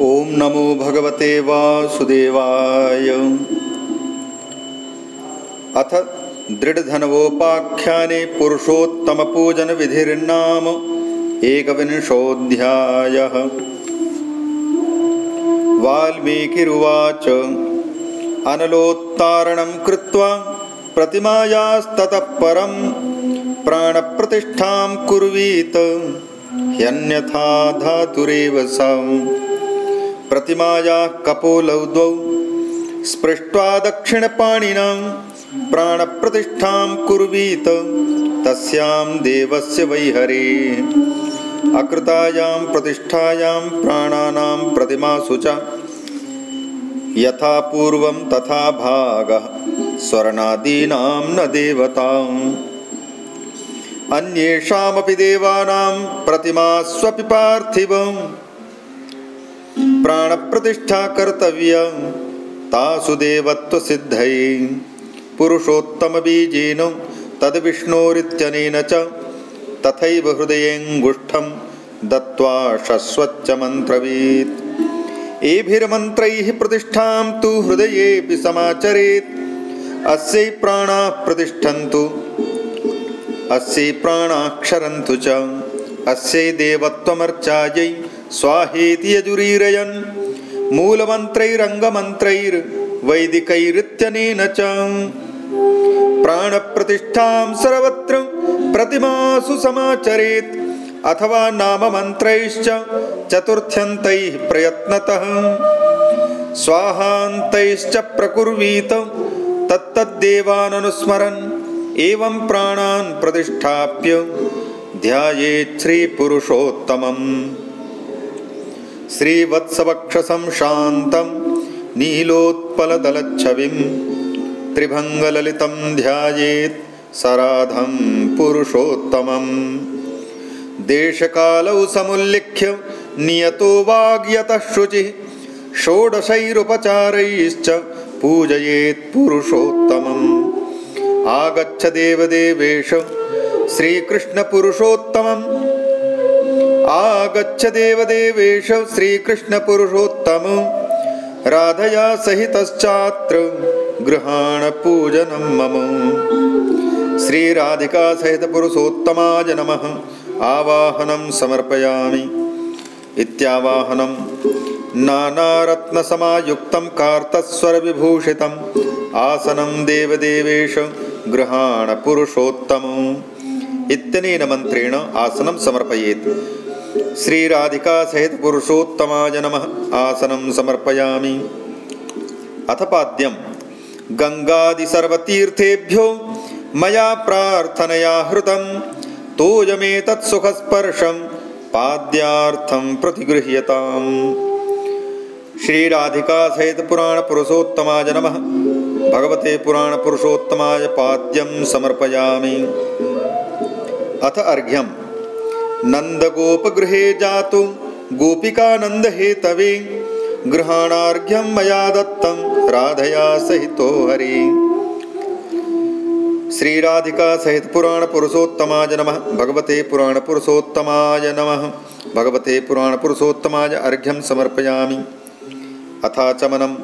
ॐ नमो भगवते वासुदेवाय। अथ दृढधनवोपाख्याने पुरुषोत्तमपूजनविधिर्नाम एकविंशोऽध्यायः। वाल्मीकिरुवाच। अनलोत्तारणं कृत्वा प्रतिमायास्ततः परं प्राणप्रतिष्ठां कुर्वीत। ह्यन्यथा धातुरेव सा प्रतिमायाः कपोलौ द्वौ स्पृष्ट्वा दक्षिणपाणिनां प्राणप्रतिष्ठां कुर्वीत तस्यां देवस्य वैहरे। अकृतायां प्रतिष्ठायां प्राणानां प्रतिमासु च यथा पूर्वं तथा भागः स्वर्णादीनां न देवताम्। अन्येषामपि देवानां प्रतिमास्वपि पार्थिवम् प्राणप्रतिष्ठा कर्तव्या, तासु देवत्वसिद्धये पुरुषोत्तमबीजेन तद्विष्णोरित्यनेन च। तथैव हृदयेऽङ्गुष्ठं दत्त्वा शश्वच्च मन्त्रवीत्। एभिर्मन्त्रैः प्रतिष्ठां तु हृदयेऽपि समाचरेत्। अस्यै प्राणाः प्रतिष्ठन्तु, अस्यै प्राणाक्षरन्तु च। अस्यै देवत्वमर्चायै स्वाहेति यजुरीरयन्। मूलमन्त्रैरङ्गमन्त्रैर्वैदिकैरित्यनेन च। प्राणप्रतिष्ठां सर्वत्र प्रतिमासु समाचरेत्। अथवा नाममन्त्रैश्च चतुर्थ्यन्तैः प्रयत्नतः। स्वाहान्तैश्च प्रकुर्वीत तत्तद्देवाननुस्मरन्। एवं प्राणान् प्रतिष्ठाप्य ध्यायेत् श्रीपुरुषोत्तमम् श्रीवत्सवक्षसं शान्तं नीलोत्पलदलच्छविं त्रिभङ्गललितं ध्यायेत् सराधं पुरुषोत्तमम्। देशकालौ समुल्लिख्य नियतो वाग्यतः शुचिः षोडशैरुपचारैश्च पूजयेत् पुरुषोत्तमम्। आगच्छ देवदेवेश श्रीकृष्णपुरुषोत्तमम् आगच्छ देवदेवेश श्रीकृष्णपुरुषोत्तम राधया सहितश्चात्र गृहाणपूजनं मम। श्रीराधिकासहितपुरुषोत्तमाय नमः। आवाहनं समर्पयामि। इत्यावाहनं नानारत्नसमायुक्तं कार्तस्वरविभूषितम् आसनं देवदेवेश गृहाणपुरुषोत्तमम्। इत्यनेन मन्त्रेण आसनं समर्पयेत् श्रीराधिकासहितपुरुषोत्तमाय नमः. आसनं समर्पयामि. अथ पाद्यं. गङ्गादिसर्वतीर्थेभ्यो मया प्रार्थनया हृतं. तोयमेतत्सुखस्पर्शं पाद्यार्थं प्रतिगृह्यताम्. श्रीराधिकासहितपुराणपुरुषोत्तमाय नमः. भगवते पुराणपुरुषोत्तमाय पाद्यं समर्पयामि. अथ अर्घ्यं नन्दगोपगृहे जातु। गोपिकानन्दहेतवे। गृहाणार्घ्यं मया दत्तं राधया सहितो हरि। श्रीराधिकासहितपुराणपुरुषोत्तमाय नमः। भगवते पुराणपुरुषोत्तमाय नमः। भगवते पुराणपुरुषोत्तमाय अर्घ्यं समर्पयामि। अथाचमनं।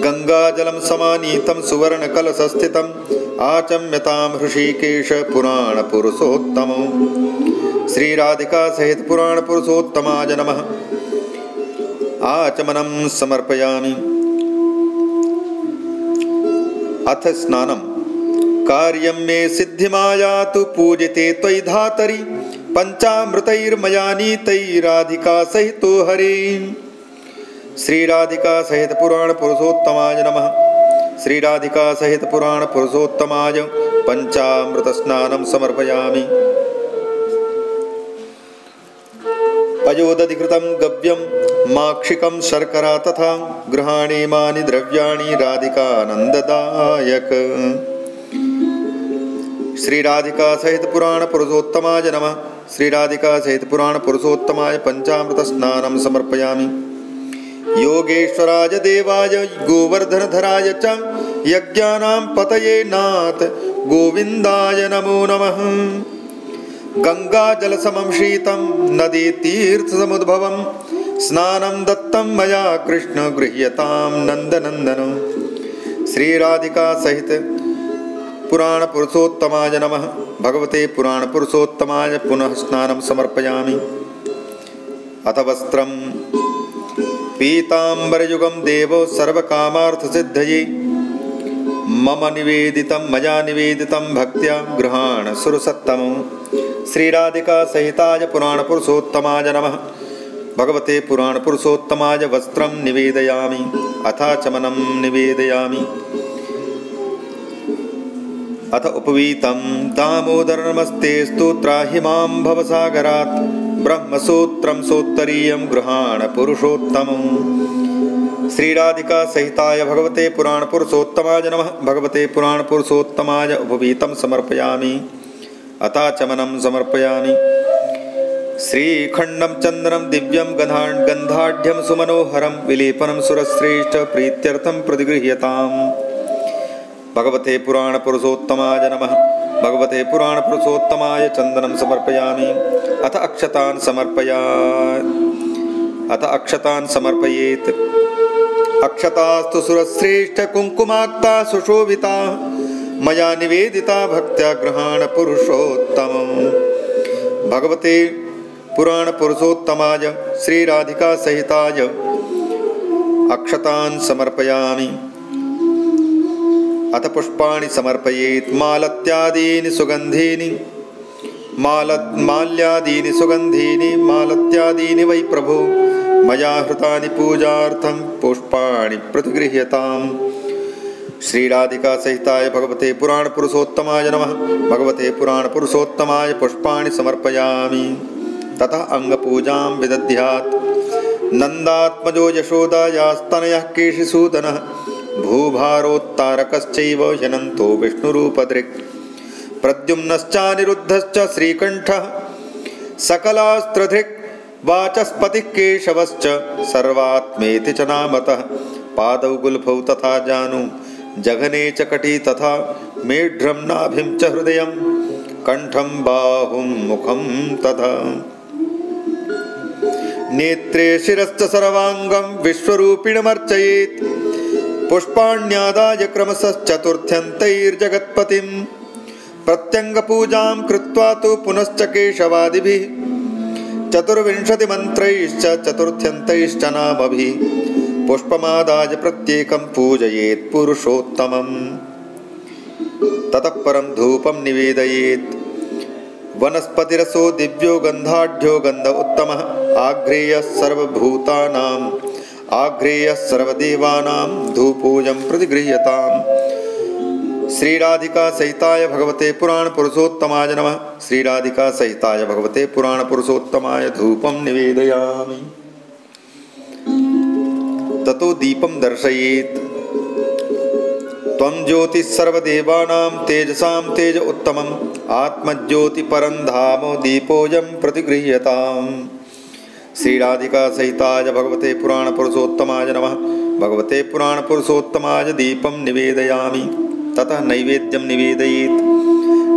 गङ्गाजलं समानीतं सुवर्णकलशस्थितम् आचम्यतां हृषीकेशपुराणपुरुषोत्तमौ श्रीराधिकासहितपुराणपुरुषोत्तमाय नमः। आचमनं समर्पयामि। अथ स्नानं। कार्यं मे सिद्धिमायातु पूजिते त्वयि धातरि पञ्चामृतैर्मया नीतैराधिकासहितो हरे। श्रीराधिकासहितपुराणपुरुषोत्तमाय नमः। श्रीराधिकासहितपुराणपुरुषोत्तमाय पञ्चामृतस्नानं समर्पयामि अयोदधिकृतं गव्यं माक्षिकं शर्करा तथा गृहाणीमानि द्रव्याणि राधिकानन्ददायक। श्रीराधिकासहितपुराणपुरुषोत्तमाय नमः। श्रीराधिकासहितपुराणपुरुषोत्तमाय पञ्चामृतस्नानं समर्पयामि। योगेश्वराय देवाय गोवर्धनधराय च यज्ञानां पतये नाथ गोविन्दाय नमो नमः गङ्गाजलसमं शीतं नदीतीर्थसमुद्भवं स्नानं दत्तं मया कृष्ण गृह्यतां नन्दनन्दनं। श्रीराधिकासहित पुराणपुरुषोत्तमाय नमः। भगवते पुराणपुरुषोत्तमाय पुनः स्नानं समर्पयामि। अथ वस्त्रं। पीताम्बरयुगं देवो सर्वकामार्थसिद्धये। मम निवेदितं मया निवेदितं भक्त्या गृहाण सुरसत्तमं श्रीराधिकासहिताय पुराणपुरुषोत्तमाय नमः। भगवते पुराणपुरुषोत्तमाय वस्त्रं निवेदयामि अथाचमनं निवेदयामि। अथ उपवीतं दामोदरनमस्ते स्तोत्राहि मां भवसागरात् ब्रह्मसूत्रं सोत्तरीयं गृहाण पुरुषोत्तमम् श्रीराधिकासहिताय भगवते पुराणपुरुषोत्तमाय नमः भगवते पुराणपुरुषोत्तमाय उपवीतं समर्पयामि अथाचमनं समर्पयामि। श्रीखण्डं चन्द्रं दिव्यं गन्धा गन्धाढ्यं सुमनोहरं विलेपनं सुरश्रेष्ठप्रीत्यर्थं प्रतिगृह्यताम्। भगवते पुराणपुरुषोत्तमाय नमः। भगवते पुराणपुरुषोत्तमाय चन्दनं समर्पयामि। अथ अक्षतान् समर्पया अथ अक्षतान् समर्पयेत्। अक्षतास्तु सुरश्रेष्ठकुङ्कुमाक्ता सुशोभिता मया निवेदिता भक्त्या गृहाणपुरुषोत्तमम् भगवते पुराणपुरुषोत्तमाय श्रीराधिकासहिताय अक्षतान् समर्पयामि। अथ पुष्पाणि समर्पयेत् मालत्यादीनि सुगन्धीनि माल माल्यादीनि सुगन्धीनि मालत्यादीनि वै प्रभो। मया हृतानि पूजार्थं पुष्पाणि प्रतिगृह्यताम् श्रीराधिकासहिताय भगवते पुराणपुरुषोत्तमाय नमः। भगवते पुराणपुरुषोत्तमाय पुष्पाणि समर्पयामि। ततः अङ्गपूजां विदध्यात्। नन्दात्मजो यशोदायास्तनयः केशिसूदनः। भूभारोत्तारकश्चैव ह्यनन्तो विष्णुरूपदृक्। प्रद्युम्नश्चानिरुद्धश्च श्रीकण्ठः। सकलास्त्रधृक् वाचस्पतिः केशवश्च। सर्वात्मेति च नामतः। पादौ गुल्फौ तथा जानु जघने च कटी तथा मेढ्रं नाभिं च हृदयं कण्ठं बाहुं मुखं तथा। नेत्रे शिरश्च सर्वाङ्गं विश्वरूपिणमर्चयेत् पुष्पाण्यादाय क्रमशश्चतुर्थ्यन्तैर्जगत्पतिं प्रत्यङ्गपूजां कृत्वा तु पुनश्च केशवादिभिः चतुर्विंशतिमन्त्रैश्च चतुर्थ्यन्तैश्च नामभिः पुष्पमादाय प्रत्येकं पूजयेत् पुरुषोत्तमम्। ततः परं धूपं निवेदयेत्। वनस्पतिरसो दिव्यो गन्धाढ्यो गन्ध उत्तमः। आघ्रेयः सर्वभूतानाम् आघ्रेयः सर्वदेवानां धूपूजं प्रतिगृह्यताम्। श्रीराधिकासहिताय भगवते पुराणपुरुषोत्तमाय नमः। श्रीराधिकासहिताय भगवते पुराणपुरुषोत्तमाय धूपं निवेदयामि ततो दीपं दर्शयेत्। त्वं ज्योतिः सर्वदेवानां तेजसां तेज उत्तमम्, आत्मज्योतिपरं धाम दीपोऽयं प्रतिगृह्यताम्। श्रीराधिकासहिताय भगवते पुराणपुरुषोत्तमाय नमः। भगवते पुराणपुरुषोत्तमाय दीपं निवेदयामि। ततः नैवेद्यं निवेदयेत्।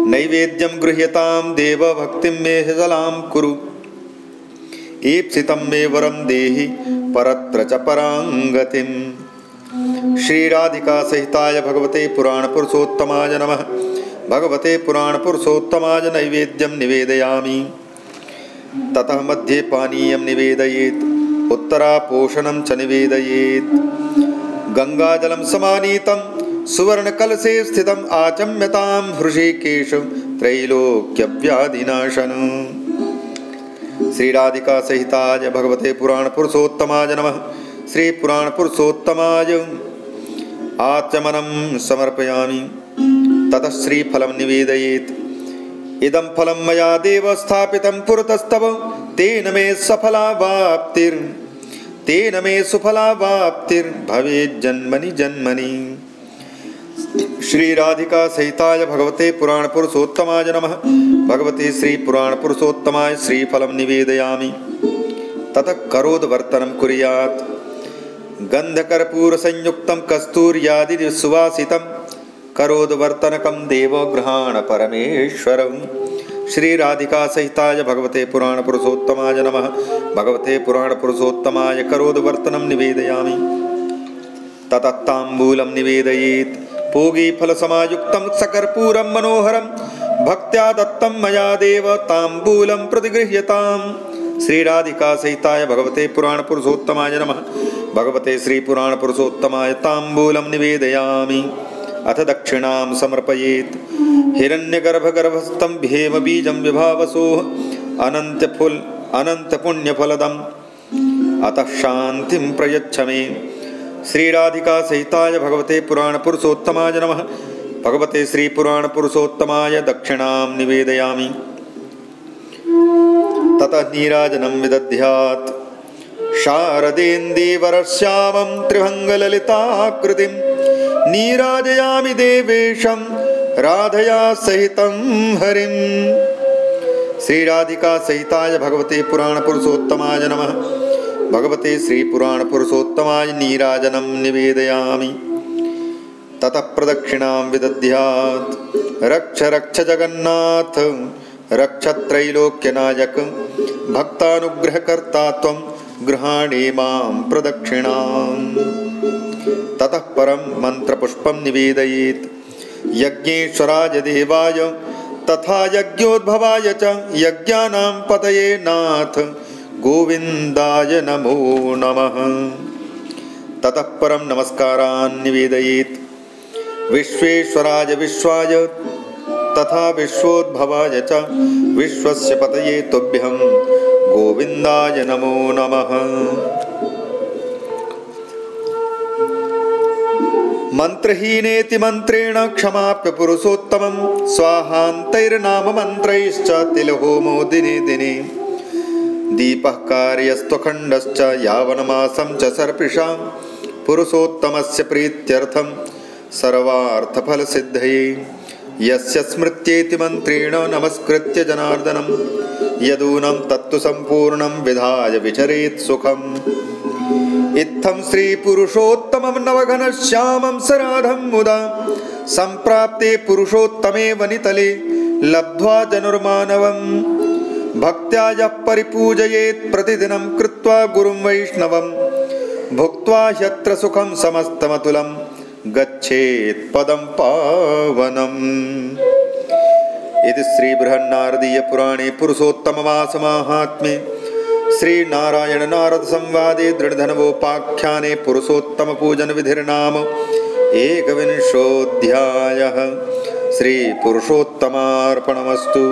नैवेद्यं गृह्यतां देवभक्तिं मे हृदलां कुरु। ईप्सितं मे वरं देहि परत्र च पराङ्गतिम् श्रीराधिकासहिताय भगवते पुराणपुरुषोत्तमाय नमः। भगवते पुराणपुरुषोत्तमाय नैवेद्यं निवेदयामि। ततः मध्ये पानीयं निवेदयेत् उत्तरापोषणं च निवेदयेत्। गङ्गाजलं समानीतं सुवर्णकलशे स्थितम् आचम्यतां हृषिकेश त्रैलोक्यव्याधिनाशनम् श्रीराधिकासहिताय भगवते पुराणपुरुषोत्तमाय नमः। श्रीपुराणपुरुषोत्तमाय आचमनं समर्पयामि। ततः श्रीफलं निवेदयेत्। इदं फलं मया देव स्थापितं पुरतस्तव। तेन मे सफलावाप्तिर्। तेन मे सुफलावाप्तिर्भवेज्जन्मनि जन्मनि श्रीराधिकासहिताय भगवते पुराणपुरुषोत्तमाय नमः। भगवते श्रीपुराणपुरुषोत्तमाय श्रीफलं निवेदयामि। ततः करोद्वर्तनं कुर्यात्। गन्धकर्पूरसंयुक्तं कस्तूर्यादिसुवासितं करोद्वर्तनकं परमेश्वरं। श्रीराधिकासहिताय भगवते पुराणपुरुषोत्तमाय नमः। भगवते पुराणपुरुषोत्तमाय करोद्वर्तनं निवेदयामि। ततत्ताम्बूलं निवेदयेत् पूगीफलसमायुक्तं सकर्पूरं मनोहरं। भक्त्या दत्तं मया देव ताम्बूलं प्रतिगृह्यताम्। श्रीराधिकासहिताय भगवते पुराणपुरुषोत्तमाय नमः। भगवते श्रीपुराणपुरुषोत्तमाय ताम्बूलं निवेदयामि। अथ दक्षिणां समर्पयेत्। हिरण्यगर्भगर्भस्थं भेमबीजं विभावसोः। अनन्तफुल् अनन्तपुण्यफलदम् अतः शान्तिं प्रयच्छ मे श्रीराधिकासहिताय भगवते पुराणपुरुषोत्तमाय नमः। भगवते श्रीपुराणपुरुषोत्तमाय दक्षिणां निवेदयामि। ततः नीराजनं विदध्यात्। शारदेन्दीवरश्यामं त्रिभङ्गललिताकृतिं नीराजयामि देवेशं राधया सहितं हरिम् श्रीराधिकासहिताय भगवते पुराणपुरुषोत्तमाय नमः भगवते श्रीपुराणपुरुषोत्तमाय नीराजनं निवेदयामि। ततः प्रदक्षिणां विदध्यात्। रक्ष रक्ष जगन्नाथ। रक्षत्रैलोक्यनायक भक्तानुग्रहकर्ता त्वं गृहाणे मां प्रदक्षिणाम्। ततः परं मन्त्रपुष्पं निवेदयेत्। यज्ञेश्वराय देवाय। तथा यज्ञोद्भवाय च यज्ञानां पतये नाथ गोविन्दाय नमो नमः। ततः परं नमस्कारान् निवेदयेत्। विश्वेश्वराय विश्वाय तथा विश्वोद्भवाय च विश्वस्य पतये तुभ्यं गोविन्दाय नमो नमः। मन्त्रहीनेति मन्त्रेण क्षमाप्य पुरुषोत्तमं स्वाहान्तैर्नाममन्त्रैश्च तिलहोमो दिने दिने दीपः कार्यस्त्वखण्डश्च यावनमासं च सर्पिषां पुरुषोत्तमस्य प्रीत्यर्थं सर्वार्थफलसिद्धये। यस्य स्मृत्येति मन्त्रेण नमस्कृत्य जनार्दनं यदूनं तत्तु सम्पूर्णं विधाय विचरेत् सुखम्। इत्थं श्रीपुरुषोत्तमं नवघनश्यामं सराधं मुदा सम्प्राप्ते पुरुषोत्तमे वनितले लब्ध्वा जनुर्मानवम् भक्त्या यः परिपूजयेत् प्रतिदिनं कृत्वा गुरुं वैष्णवं भुक्त्वा ह्यत्र सुखं समस्तमतुलं गच्छेत् पदं पावनम्। इति श्रीबृहन्नारदीयपुराणे पुरुषोत्तममासमाहात्म्ये श्रीनारायणनारदसंवादे दृढधनवोपाख्याने पुरुषोत्तमपूजनविधिर्नाम एकविंशोऽध्यायः। श्रीपुरुषोत्तमार्पणमस्तु